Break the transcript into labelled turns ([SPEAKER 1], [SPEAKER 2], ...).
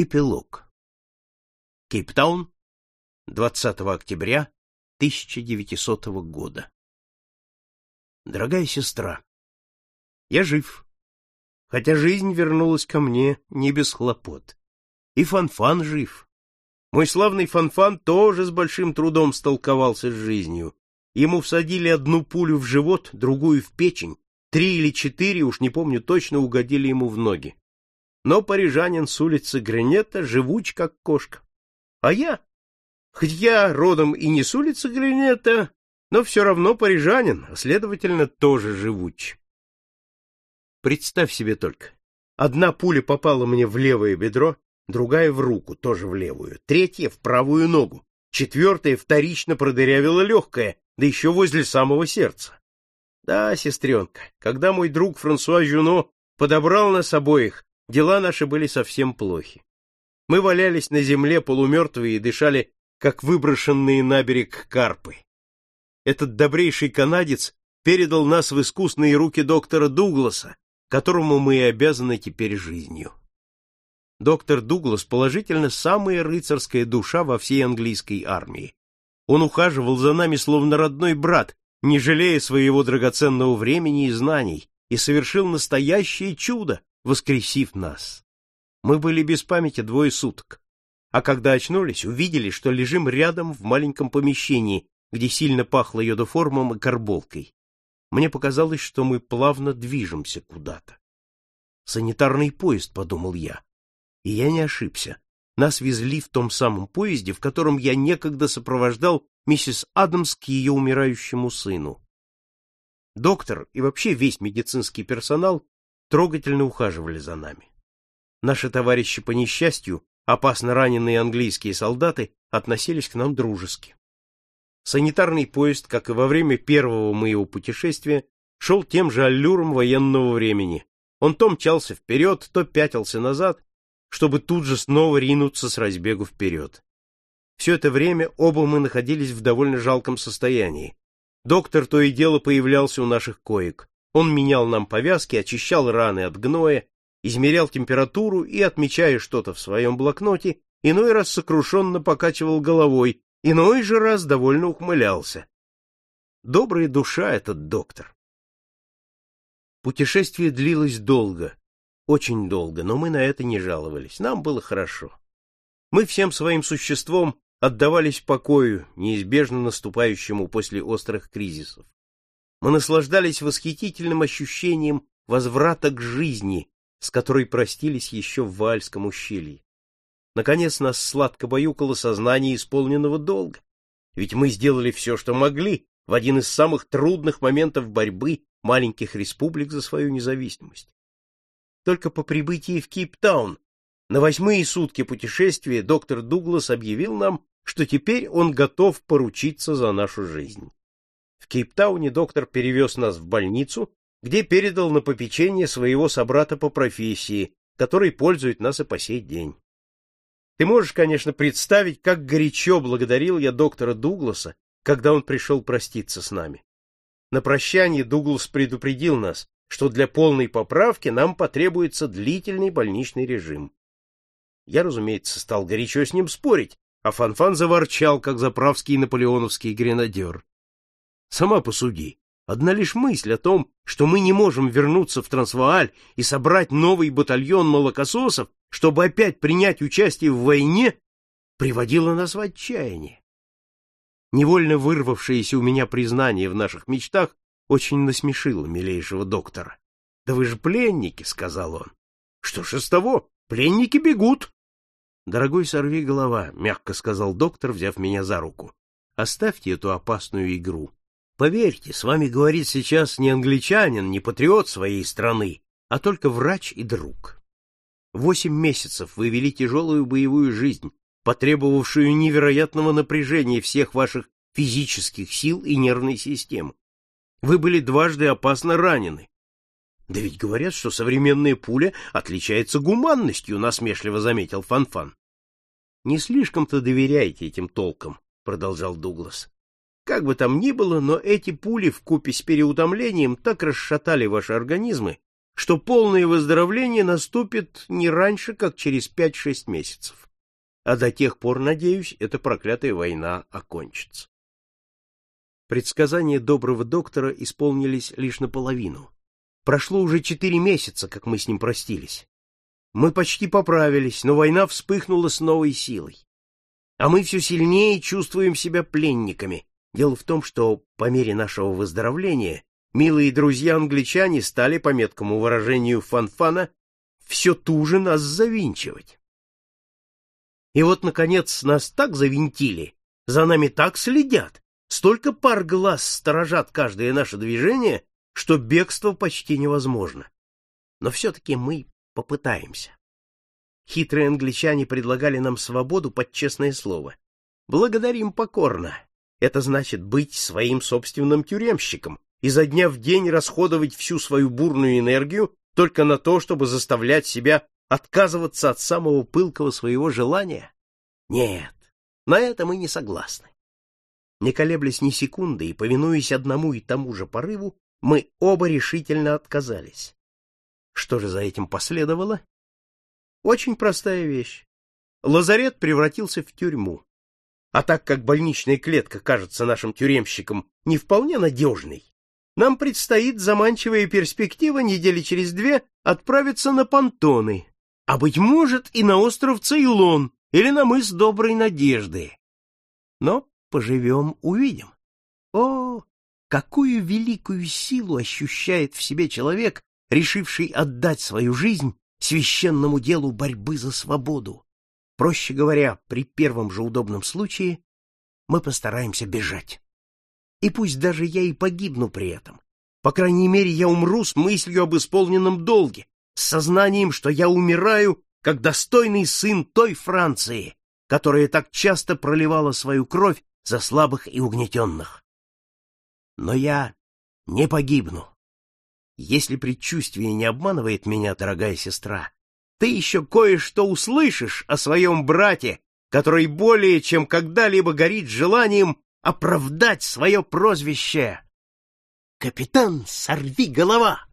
[SPEAKER 1] Эпилог. Кейптаун, 20 октября 1900 года. Дорогая сестра, я жив, хотя жизнь вернулась ко мне не без хлопот. И Фанфан жив. Мой славный Фанфан тоже с большим трудом столковался с жизнью. Ему всадили одну пулю в живот, другую в печень, три или четыре, уж не помню точно, угодили ему в ноги но парижанин с улицы Гринета живуч, как кошка. А я, хоть я родом и не с улицы Гринета, но все равно парижанин, а следовательно, тоже живуч. Представь себе только. Одна пуля попала мне в левое бедро, другая в руку, тоже в левую, третья в правую ногу, четвертая вторично продырявила легкое, да еще возле самого сердца. Да, сестренка, когда мой друг Франсуа Жюно подобрал нас обоих, Дела наши были совсем плохи. Мы валялись на земле полумертвые и дышали, как выброшенные на берег карпы. Этот добрейший канадец передал нас в искусные руки доктора Дугласа, которому мы и обязаны теперь жизнью. Доктор Дуглас положительно самая рыцарская душа во всей английской армии. Он ухаживал за нами словно родной брат, не жалея своего драгоценного времени и знаний, и совершил настоящее чудо, воскресив нас. Мы были без памяти двое суток, а когда очнулись, увидели, что лежим рядом в маленьком помещении, где сильно пахло йодоформом и карболкой. Мне показалось, что мы плавно движемся куда-то. Санитарный поезд, подумал я. И я не ошибся. Нас везли в том самом поезде, в котором я некогда сопровождал миссис Адамс к ее умирающему сыну. Доктор и вообще весь медицинский персонал трогательно ухаживали за нами. Наши товарищи по несчастью, опасно раненые английские солдаты, относились к нам дружески. Санитарный поезд, как и во время первого моего путешествия, шел тем же аллюром военного времени. Он то мчался вперед, то пятился назад, чтобы тут же снова ринуться с разбегу вперед. Все это время оба мы находились в довольно жалком состоянии. Доктор то и дело появлялся у наших коек. Он менял нам повязки, очищал раны от гноя, измерял температуру и, отмечая что-то в своем блокноте, иной раз сокрушенно покачивал головой, иной же раз довольно ухмылялся. Добрая душа этот доктор. Путешествие длилось долго, очень долго, но мы на это не жаловались, нам было хорошо. Мы всем своим существом отдавались покою, неизбежно наступающему после острых кризисов. Мы наслаждались восхитительным ощущением возврата к жизни, с которой простились еще в Вальском ущелье. Наконец нас сладко баюкало сознание исполненного долга. Ведь мы сделали все, что могли, в один из самых трудных моментов борьбы маленьких республик за свою независимость. Только по прибытии в Кейптаун на восьмые сутки путешествия доктор Дуглас объявил нам, что теперь он готов поручиться за нашу жизнь. Кейптауне доктор перевез нас в больницу, где передал на попечение своего собрата по профессии, который пользует нас и по сей день. Ты можешь, конечно, представить, как горячо благодарил я доктора Дугласа, когда он пришел проститься с нами. На прощание Дуглас предупредил нас, что для полной поправки нам потребуется длительный больничный режим. Я, разумеется, стал горячо с ним спорить, а Фанфан заворчал, как заправский наполеоновский гренадер. Сама посуди. Одна лишь мысль о том, что мы не можем вернуться в Трансвааль и собрать новый батальон молокососов, чтобы опять принять участие в войне, приводила нас в отчаяние. Невольно вырвавшееся у меня признание в наших мечтах очень насмешило милейшего доктора. — Да вы же пленники, — сказал он. — Что ж из того? Пленники бегут. — Дорогой сорви голова, — мягко сказал доктор, взяв меня за руку. — Оставьте эту опасную игру. Поверьте, с вами говорит сейчас не англичанин, не патриот своей страны, а только врач и друг. Восемь месяцев вы вели тяжелую боевую жизнь, потребовавшую невероятного напряжения всех ваших физических сил и нервной системы. Вы были дважды опасно ранены. Да ведь говорят, что современная пуля отличается гуманностью, насмешливо заметил Фанфан. Не слишком-то доверяйте этим толкам, продолжал Дуглас. Как бы там ни было, но эти пули в купе с переутомлением так расшатали ваши организмы, что полное выздоровление наступит не раньше, как через 5-6 месяцев. А до тех пор, надеюсь, эта проклятая война окончится. Предсказания доброго доктора исполнились лишь наполовину. Прошло уже четыре месяца, как мы с ним простились. Мы почти поправились, но война вспыхнула с новой силой. А мы все сильнее чувствуем себя пленниками. Дело в том, что по мере нашего выздоровления милые друзья-англичане стали, по меткому выражению Фанфана, все туже нас завинчивать. И вот, наконец, нас так завинтили, за нами так следят, столько пар глаз сторожат каждое наше движение, что бегство почти невозможно. Но все-таки мы попытаемся. Хитрые англичане предлагали нам свободу под честное слово. Благодарим покорно. Это значит быть своим собственным тюремщиком, изо дня в день расходовать всю свою бурную энергию только на то, чтобы заставлять себя отказываться от самого пылкого своего желания? Нет, на это мы не согласны. Не колеблясь ни секунды и повинуясь одному и тому же порыву, мы оба решительно отказались. Что же за этим последовало? Очень простая вещь. Лазарет превратился в тюрьму. А так как больничная клетка кажется нашим тюремщикам не вполне надежной, нам предстоит заманчивая перспектива недели через две отправиться на понтоны, а, быть может, и на остров Цейлон или на мыс Доброй Надежды. Но поживем — увидим. О, какую великую силу ощущает в себе человек, решивший отдать свою жизнь священному делу борьбы за свободу. Проще говоря, при первом же удобном случае мы постараемся бежать. И пусть даже я и погибну при этом. По крайней мере, я умру с мыслью об исполненном долге, с сознанием, что я умираю, как достойный сын той Франции, которая так часто проливала свою кровь за слабых и угнетенных. Но я не погибну. Если предчувствие не обманывает меня, дорогая сестра, ты еще кое-что услышишь о своем брате, который более чем когда-либо горит желанием оправдать свое прозвище. Капитан, сорви голова!